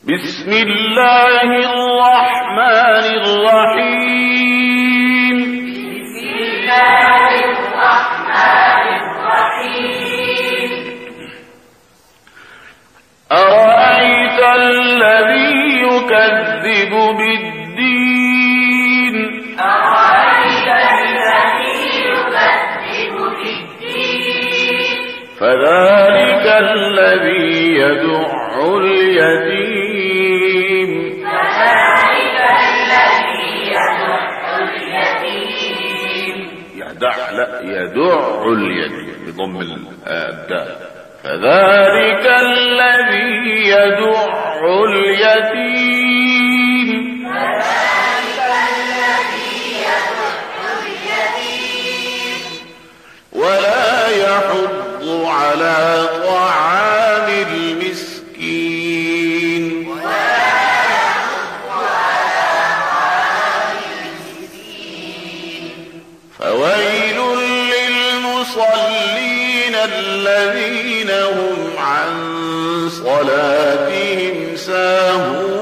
بسم الله الرحمن الرحيم. بسم الله الرحمن الرحيم أرأيت الذي يكذب بالدين أرأيت الذي يكذب بالدين؟ فذلك يدع لا يدع اليتيم بضم الدال فذلك الذي يدع اليتيم فذلك الذي يدع اليتيم. ولا يحض على طعام المسكين. فويل للمصلين الذين هم عن صلاتهم ساهون.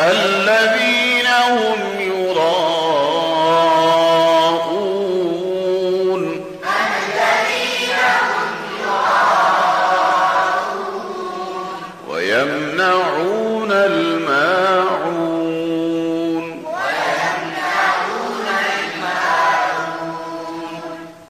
الذين ويمنعون الماء